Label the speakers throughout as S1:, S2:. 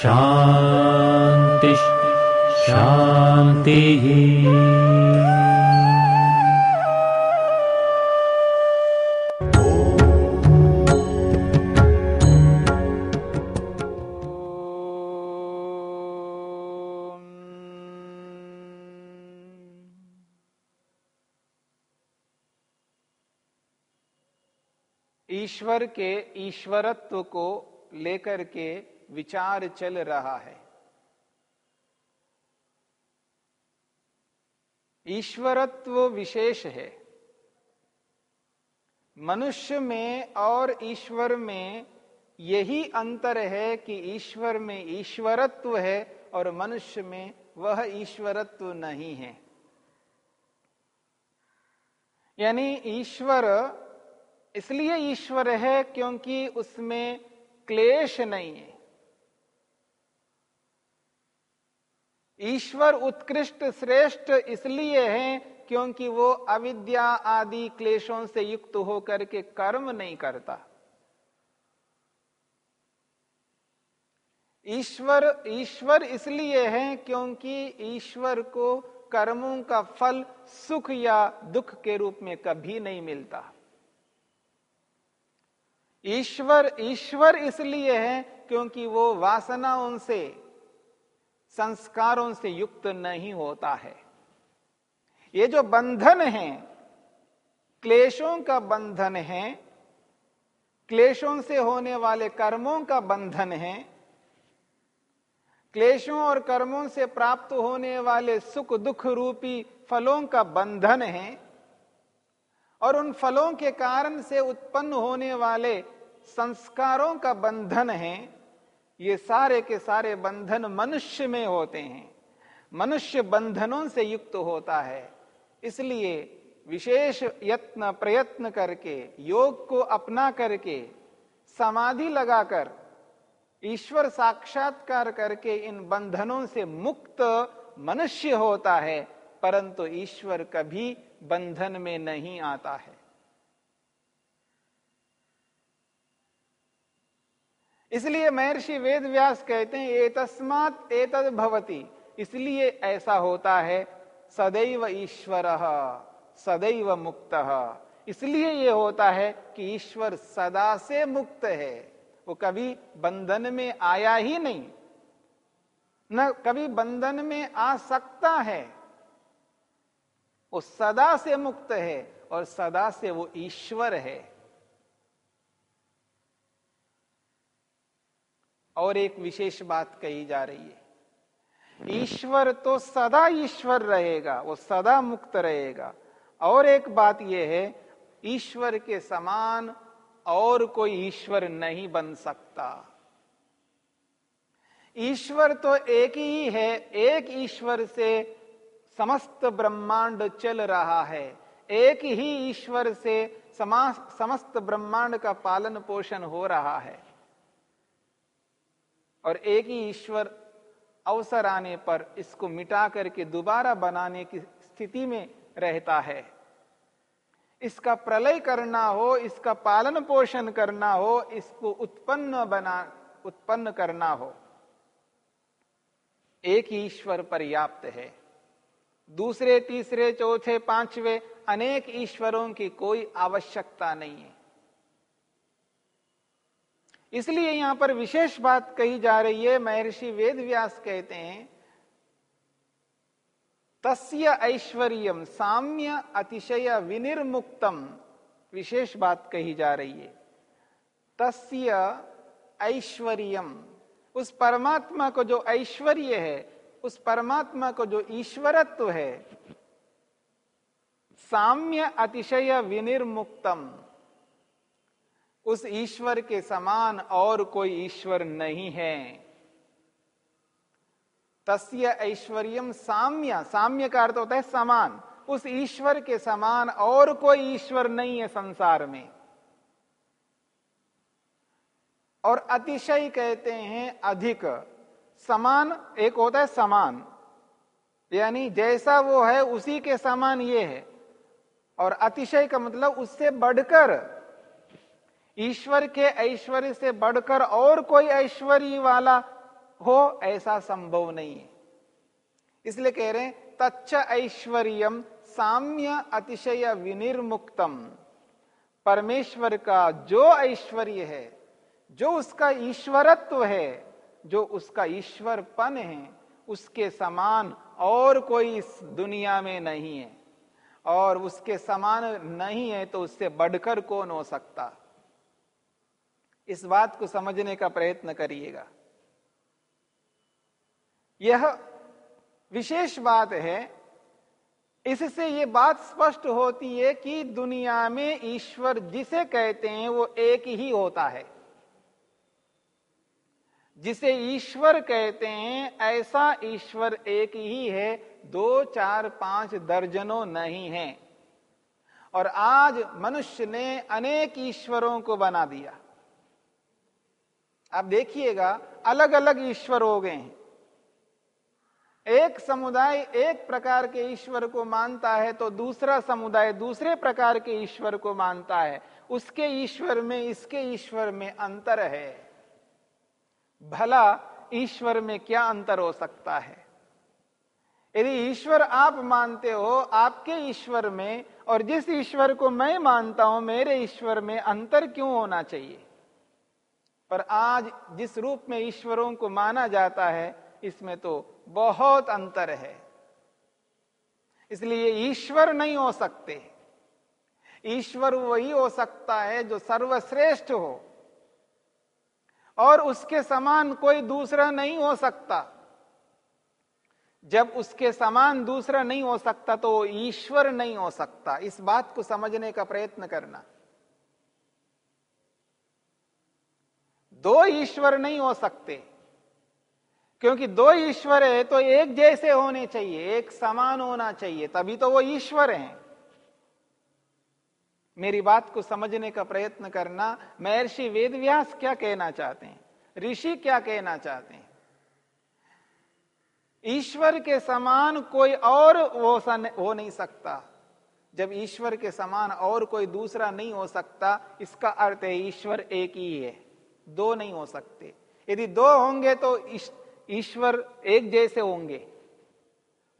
S1: शान्तिः शान्तिः
S2: ईश्वर के ईश्वरत्व को लेकर के विचार चल रहा है। ईश्वरत्व विशेष है। मनुष्य में और ईश्वर में यही अंतर है कि ईश्वर में ईश्वरत्व है और मनुष्य में वह ईश्वरत्व नहीं है। यानी ईश्वर, इसलिए ईश्वर है क्योंकि उसमें क्लेश नहीं है। ईश्वर उत्कृष्ट श्रेष्ठ इसलिए है क्योंकि वो अविद्या आदि क्लेशों से युक्त होकर के कर्म नहीं करता। ईश्वर ईश्वर इसलिए है क्योंकि ईश्वर को कर्मों का फल सुख या दुख के रूप में कभी नहीं मिलता। ईश्वर ईश्वर इसलिए है क्योंकि वो वासनाओं से संस्कारों से युक्त नहीं होता है। ये जो बंधन है, क्लेशों का बंधन है, क्लेशों से होने वाले कर्मों का बंधन है, क्लेशों और कर्मों से प्राप्त होने वाले सुख दुख रूपी फलों का बंधन है और उन फलों के कारण से उत्पन्न होने वाले संस्कारों का बंधन है। ये सारे के सारे बंधन मनुष्य में होते हैं। मनुष्य बंधनों से युक्त होता है। इसलिए विशेष यत्न, प्रयत्न करके, योग को अपना करके, समाधि लगाकर, ईश्वर साक्षात्कार करके इन बंधनों से मुक्त मनुष्य होता है, परंतु ईश्वर कभी बंधन में नहीं आता है। इसलिए महर्षि वेद व्यास कहते हैं ए तस्मात एतद भवती। इसलिए ऐसा होता है, सदैव ईश्वर, सदैव मुक्त। इसलिए ये होता है कि ईश्वर सदा से मुक्त है। वो कभी बंधन में आया ही नहीं। न कभी बंधन में आ सकता है। वो सदा से मुक्त है और सदा से वो ईश्वर है। और एक विशेष बात कही जा रही है। ईश्वर तो सदा ईश्वर रहेगा, वो सदा मुक्त रहेगा। और एक बात यह है, ईश्वर के समान और कोई ईश्वर नहीं बन सकता। ईश्वर तो एक ही है, एक ईश्वर से समस्त ब्रह्मांड चल रहा है। एक ही ईश्वर से समस्त ब्रह्मांड का पालन पोषण हो रहा है। और एक ही ईश्वर अवसर आने पर इसको मिटा करके दोबारा बनाने की स्थिति में रहता है। इसका प्रलय करना हो, इसका पालन पोषण करना हो, इसको उत्पन्न बना, उत्पन्न करना हो। एक ही ईश्वर पर्याप्त है। दूसरे, तीसरे, चौथे, पांचवे अनेक ईश्वरों की कोई आवश्यकता नहीं है। इसलिए यहाँ पर विशेष बात कही जा रही है, महर्षि वेद व्यास कहते हैं, तस्य ऐश्वर्यम साम्य अतिशय विनिर्मुक्तम, विशेष बात कही जा रही है। तस्य ऐश्वर्यम उस परमात्मा को जो ऐश्वर्य है, उस परमात्मा को जो ईश्वरत्व है, साम्य अतिशय विनिर्मुक्तम। उस ईश्वर के समान और कोई ईश्वर नहीं है। तस्य ऐश्वर्यम साम्य साम्य का अर्थ होता है समान। उस ईश्वर के समान और कोई ईश्वर नहीं है संसार में। और अतिशय कहते हैं अधिक। समान एक होता है समान। यानी जैसा वो है, उसी के समान ये है। और अतिशय का मतलब उससे बढ़कर ईश्वर के ऐश्वर्य से बढ़कर और कोई ऐश्वर्य वाला हो, ऐसा संभव नहीं है। इसलिए कह रहे हैं, तच्च ऐश्वर्यम साम्य अतिशय विनिर्मुक्तम। परमेश्वर का जो ऐश्वर्य है, जो उसका ईश्वरत्व है, जो उसका ईश्वरपन है, उसके समान और कोई इस दुनिया में नहीं है। और उसके समान नहीं है तो उससे बढ़कर कौन हो सकता? इस बात को समझने का प्रयत्न करिएगा। यह विशेष बात है, इससे ये बात स्पष्ट होती है कि दुनिया में ईश्वर जिसे कहते हैं वो एक ही होता है। जिसे ईश्वर कहते हैं, ऐसा ईश्वर एक ही है, दो, चार, पाँच दर्जनों नहीं है। और आज मनुष्य ने अनेक ईश्वरों को बना दिया। आप देखिएगा अलग अलग ईश्वर हो गए हैं। एक समुदाय एक प्रकार के ईश्वर को मानता है तो दूसरा समुदाय दूसरे प्रकार के ईश्वर को मानता है। उसके ईश्वर में, इसके ईश्वर में अंतर है। भला ईश्वर में क्या अंतर हो सकता है? यदि ईश्वर आप मानते हो, आपके ईश्वर में, और जिस ईश्वर को मैं मानता हूँ, मेरे ईश्वर में अंतर क्यों होना चाहिए? पर आज जिस रूप में ईश्वरों को माना जाता है, इसमें तो बहुत अंतर है। इसलिए ईश्वर नहीं हो सकते। ईश्वर वही हो सकता है जो सर्वश्रेष्ठ हो। और उसके समान कोई दूसरा नहीं हो सकता। जब उसके समान दूसरा नहीं हो सकता तो ईश्वर नहीं हो सकता। इस बात को समझने का प्रयत्न करना। दो ईश्वर नहीं हो सकते। क्योंकि दो ईश्वर है तो एक जैसे होने चाहिए, एक समान होना चाहिए, तभी तो वो ईश्वर हैं। मेरी बात को समझने का प्रयत्न करना, महर्षि वेदव्यास क्या कहना चाहते हैं? ऋषि क्या कहना चाहते हैं? ईश्वर के समान कोई और वो हो नहीं सकता। जब ईश्वर के समान और कोई दूसरा नहीं हो सकता, इसका अर्थ है ईश्वर एक ही है। दो नहीं हो सकते। यदि दो होंगे तो ईश्वर एक जैसे होंगे।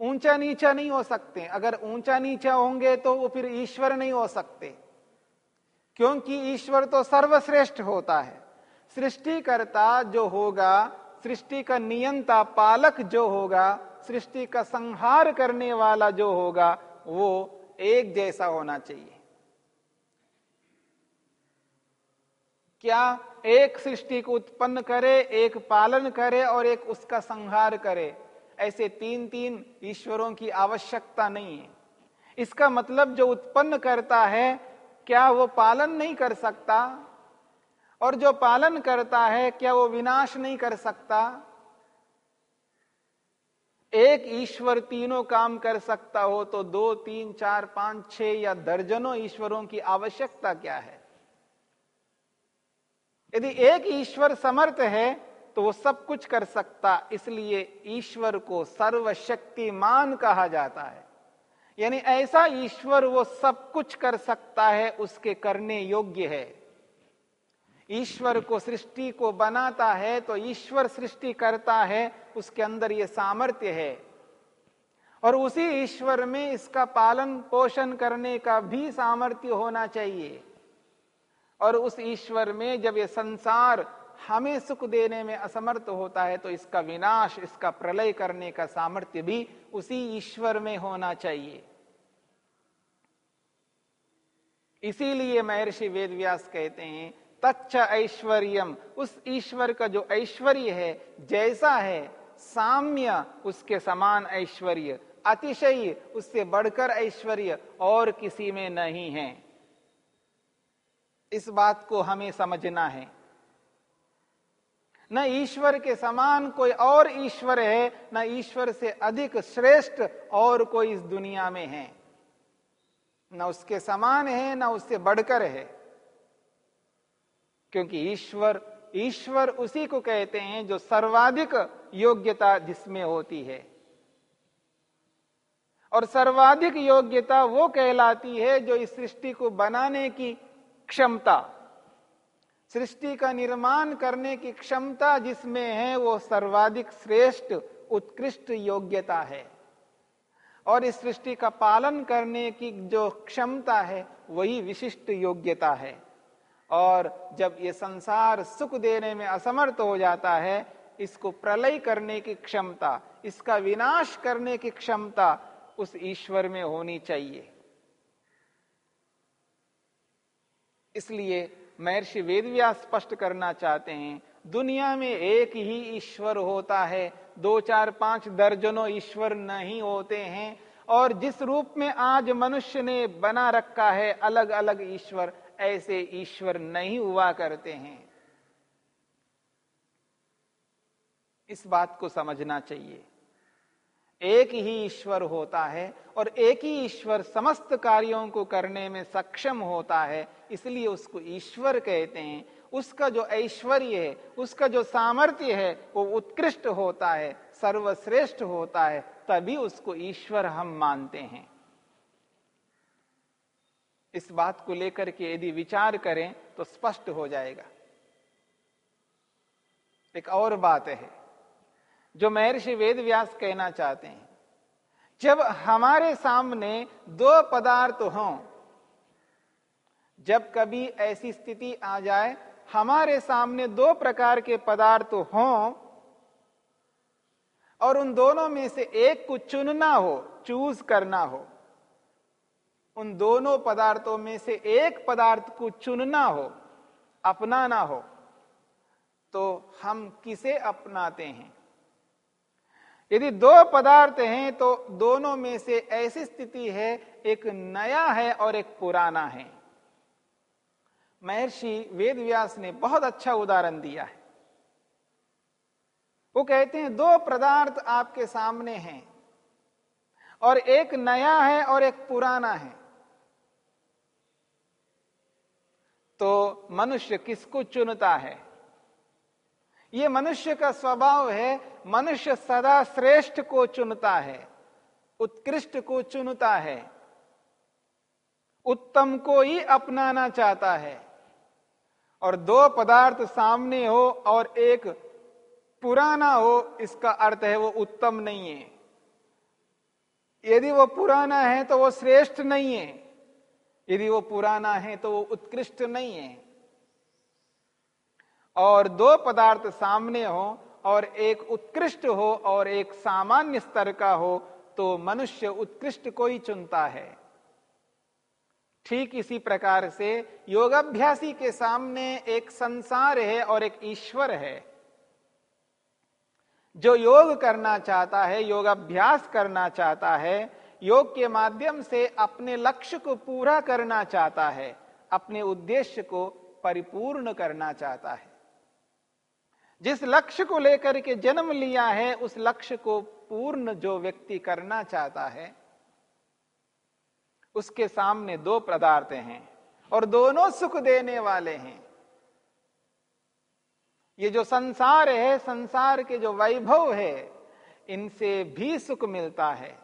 S2: ऊँचा नीचा नहीं हो सकते। अगर ऊँचा नीचा होंगे तो वो फिर ईश्वर नहीं हो सकते। क्योंकि ईश्वर तो सर्वश्रेष्ठ होता है। सृष्टिकर्ता जो होगा, सृष्टि का नियंता, पालक जो होगा, सृष्टि का संहार करने वाला जो होगा, वो एक जैसा होना चाहिए। क्या एक सृष्टि को उत्पन्न करे, एक पालन करे और एक उसका संहार करे। ऐसे तीन तीन ईश्वरों की आवश्यकता नहीं है। इसका मतलब जो उत्पन्न करता है, क्या वो पालन नहीं कर सकता? और जो पालन करता है, क्या वो विनाश नहीं कर सकता? एक ईश्वर तीनों काम कर सकता हो तो दो, तीन, चार, पाँच, छह या दर्जनों ईश्वरों की आवश्यकता क्या है? यदि एक ईश्वर समर्थ है तो वो सब कुछ कर सकता, इसलिए ईश्वर को सर्वशक्तिमान कहा जाता है। यानी ऐसा ईश्वर वो सब कुछ कर सकता है, उसके करने योग्य है। ईश्वर को सृष्टि को बनाता है तो ईश्वर सृष्टि करता है, उसके अंदर ये सामर्थ्य है। और उसी ईश्वर में इसका पालन पोषण करने का भी सामर्थ्य होना चाहिए। और उस ईश्वर में जब ये संसार हमें सुख देने में असमर्थ होता है तो इसका विनाश, इसका प्रलय करने का सामर्थ्य भी उसी ईश्वर में होना चाहिए। इसीलिए महर्षि वेदव्यास कहते हैं, तच्च ऐश्वर्यम। उस ईश्वर का जो ऐश्वर्य है, जैसा है, साम्य उसके समान ऐश्वर्य, अतिशय उससे बढ़कर ऐश्वर्य और किसी में नहीं है। इस बात को हमें समझना है। न ईश्वर के समान कोई और ईश्वर है, न ईश्वर से अधिक श्रेष्ठ और कोई इस दुनिया में है। न उसके समान है, न उससे बढ़कर है। क्योंकि ईश्वर ईश्वर उसी को कहते हैं जो सर्वाधिक योग्यता जिसमें होती है। और सर्वाधिक योग्यता वो कहलाती है जो इस सृष्टि को बनाने की क्षमता। सृष्टि का निर्माण करने की क्षमता जिसमें है, वो सर्वाधिक श्रेष्ठ, उत्कृष्ट योग्यता है। और इस सृष्टि का पालन करने की जो क्षमता है, वही विशिष्ट योग्यता है। और जब ये संसार सुख देने में असमर्थ हो जाता है, इसको प्रलय करने की क्षमता, इसका विनाश करने की क्षमता उस ईश्वर में होनी चाहिए। इसलिए महर्षि वेदव्यास स्पष्ट करना चाहते हैं, दुनिया में एक ही ईश्वर होता है, दो चार पाँच दर्जनों ईश्वर नहीं होते हैं, और जिस रूप में आज मनुष्य ने बना रखा है अलग अलग ईश्वर, ऐसे ईश्वर नहीं हुआ करते हैं। इस बात को समझना चाहिए। एक ही ईश्वर होता है और एक ही ईश्वर समस्त कार्यों को करने में सक्षम होता है, इसलिए उसको ईश्वर कहते हैं। उसका जो ऐश्वर्य है, उसका जो सामर्थ्य है, वो उत्कृष्ट होता है, सर्वश्रेष्ठ होता है, तभी उसको ईश्वर हम मानते हैं। इस बात को लेकर के यदि विचार करें तो स्पष्ट हो जाएगा। एक और बात है जो महर्षि वेद व्यास कहना चाहते हैं, जब हमारे सामने दो पदार्थ हों, जब कभी ऐसी स्थिति आ जाए, हमारे सामने दो प्रकार के पदार्थ हों, और उन दोनों में से एक को चुनना हो चूज़ करना हो, उन दोनों पदार्थों में से एक पदार्थ को चुनना हो, अपनाना हो तो हम किसे अपनाते हैं? यदि दो पदार्थ हैं तो दोनों में से ऐसी स्थिति है, एक नया है और एक पुराना है। महर्षि वेदव्यास ने बहुत अच्छा उदाहरण दिया है। वो कहते हैं, दो पदार्थ आपके सामने हैं, और एक नया है और एक पुराना है। तो मनुष्य किसको चुनता है? ये मनुष्य का स्वभाव है, मनुष्य सदा श्रेष्ठ को चुनता है, उत्कृष्ट को चुनता है, उत्तम को ही अपनाना चाहता है। और दो पदार्थ सामने हो और एक पुराना हो, इसका अर्थ है वो उत्तम नहीं है। यदि वो पुराना है तो वो श्रेष्ठ नहीं है, यदि वो पुराना है तो वो उत्कृष्ट नहीं है। और दो पदार्थ सामने हो और एक उत्कृष्ट हो और एक सामान्य स्तर का हो तो मनुष्य उत्कृष्ट को ही चुनता है। ठीक इसी प्रकार से योगाभ्यासी के सामने एक संसार है और एक ईश्वर है। जो योग करना चाहता है, योगाभ्यास करना चाहता है, योग के माध्यम से अपने लक्ष्य को पूरा करना चाहता है, अपने उद्देश्य को परिपूर्ण करना चाहता है। जिस लक्ष्य को लेकर के जन्म लिया है, उस लक्ष्य को पूर्ण जो व्यक्ति करना चाहता है, उसके सामने दो पदार्थ हैं और दोनों सुख देने वाले हैं। ये जो संसार है, संसार के जो वैभव है, इनसे भी सुख मिलता है।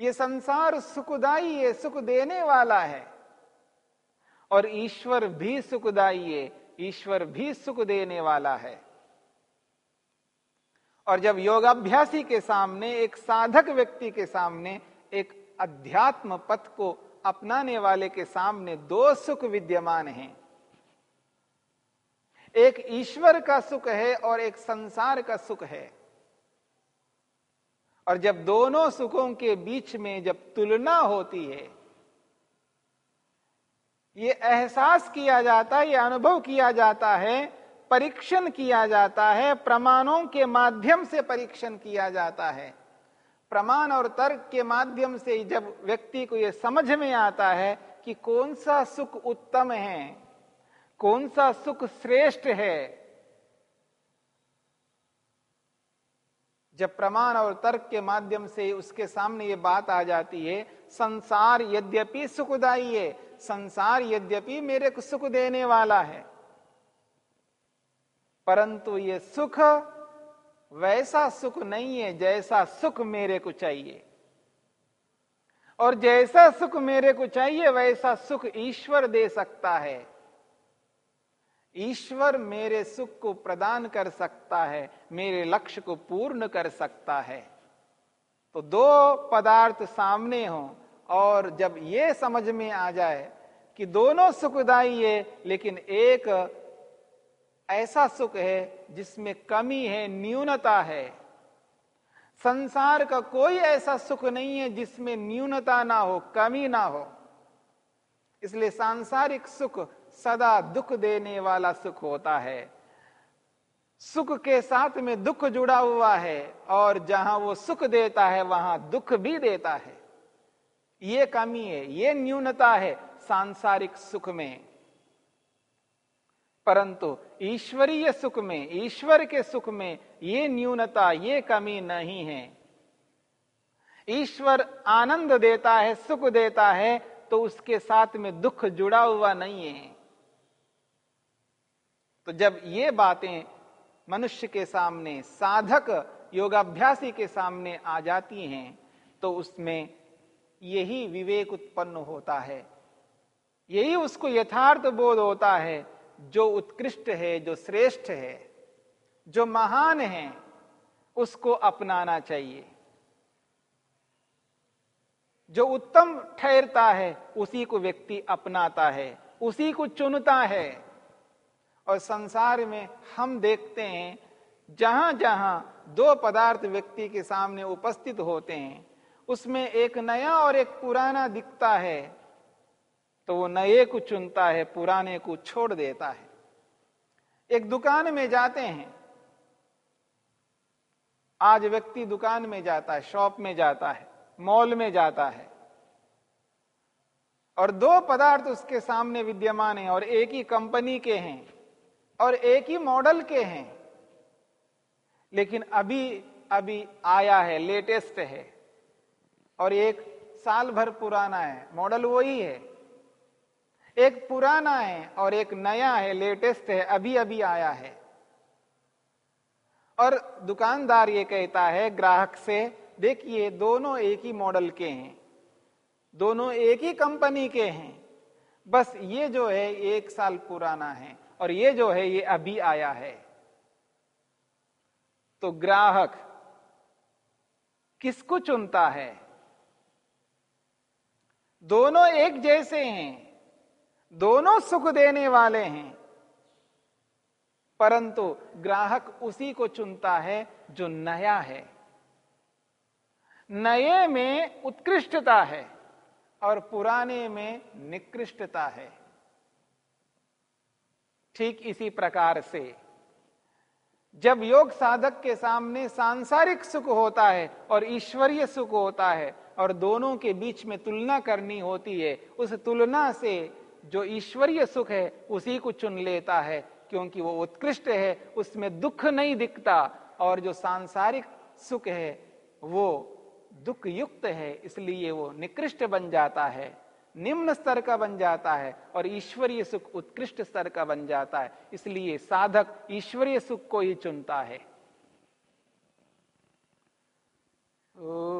S2: ये संसार सुखदाई है, सुख देने वाला है और ईश्वर भी सुखदाई है ईश्वर भी सुख देने वाला है। और जब योगाभ्यासी के सामने, एक साधक व्यक्ति के सामने, एक अध्यात्म पथ को अपनाने वाले के सामने दो सुख विद्यमान हैं। एक ईश्वर का सुख है और एक संसार का सुख है। और जब दोनों सुखों के बीच में जब तुलना होती है ये एहसास किया जाता है, ये अनुभव किया जाता है, परीक्षण किया जाता है, प्रमाणों के माध्यम से परीक्षण किया जाता है। प्रमाण और तर्क के माध्यम से जब व्यक्ति को यह समझ में आता है कि कौन सा सुख उत्तम है, कौन सा सुख श्रेष्ठ है जब प्रमाण और तर्क के माध्यम से उसके सामने ये बात आ जाती है, संसार यद्यपि सुखदाई है, संसार यद्यपि मेरे को सुख देने वाला है। परंतु ये सुख वैसा सुख नहीं है जैसा सुख मेरे को चाहिए। और जैसा सुख मेरे को चाहिए, वैसा सुख ईश्वर दे सकता है। ईश्वर मेरे सुख को प्रदान कर सकता है, मेरे लक्ष्य को पूर्ण कर सकता है। तो दो पदार्थ सामने हो और जब ये समझ में आ जाए कि दोनों सुखदाई है, लेकिन एक ऐसा सुख है जिसमें कमी है, न्यूनता है। संसार का कोई ऐसा सुख नहीं है जिसमें न्यूनता ना हो, कमी ना हो। इसलिए सांसारिक सुख सदा दुख देने वाला सुख होता है। सुख के साथ में दुख जुड़ा हुआ है और जहाँ वो सुख देता है, वहाँ दुख भी देता है। ये कमी है, ये न्यूनता है सांसारिक सुख में। परंतु ईश्वरीय सुख में, ईश्वर के सुख में ये न्यूनता, ये कमी नहीं है। ईश्वर आनंद देता है, सुख देता है तो उसके साथ में दुख जुड़ा हुआ नहीं है। तो जब ये बातें मनुष्य के सामने, साधक योगाभ्यासी के सामने आ जाती हैं तो उसमें यही विवेक उत्पन्न होता है। यही उसको यथार्थ बोध होता है, जो उत्कृष्ट है, जो श्रेष्ठ है, जो महान है, उसको अपनाना चाहिए। जो उत्तम ठहरता है, उसी को व्यक्ति अपनाता है, उसी को चुनता है। और संसार में हम देखते हैं जहाँ जहाँ दो पदार्थ व्यक्ति के सामने उपस्थित होते हैं, उसमें एक नया और एक पुराना दिखता है तो वो नए को चुनता है, पुराने को छोड़ देता है। एक दुकान में जाते हैं। आज व्यक्ति दुकान में जाता है, शॉप में जाता है, मॉल में जाता है। और दो पदार्थ उसके सामने विद्यमान है और एक ही कंपनी के हैं। और एक ही मॉडल के हैं। लेकिन अभी अभी आया है, लेटेस्ट है। और एक साल भर पुराना है। मॉडल वही है। एक पुराना है और एक नया है, लेटेस्ट है, अभी अभी आया है। और दुकानदार ये कहता है, ग्राहक से, देखिए, दोनों एक ही मॉडल के हैं। दोनों एक ही कंपनी के हैं। बस ये जो है, एक साल पुराना है। और ये जो है, ये अभी आया है। तो ग्राहक किसको चुनता है? दोनों एक जैसे हैं, दोनों सुख देने वाले हैं, परंतु ग्राहक उसी को चुनता है जो नया है। नए में उत्कृष्टता है और पुराने में निकृष्टता है। ठीक इसी प्रकार से। जब योग साधक के सामने सांसारिक सुख होता है और ईश्वरीय सुख होता है और दोनों के बीच में तुलना करनी होती है, उस तुलना से जो ईश्वरीय सुख है, उसी को चुन लेता है, क्योंकि वो उत्कृष्ट है, उसमें दुख नहीं दिखता और जो सांसारिक सुख है, वो दुख युक्त है, इसलिए वो निकृष्ट बन जाता है। निम्न स्तर का बन जाता है और ईश्वरीय सुख उत्कृष्ट स्तर का बन जाता है। इसलिए साधक ईश्वरीय सुख को ही चुनता है। ओ...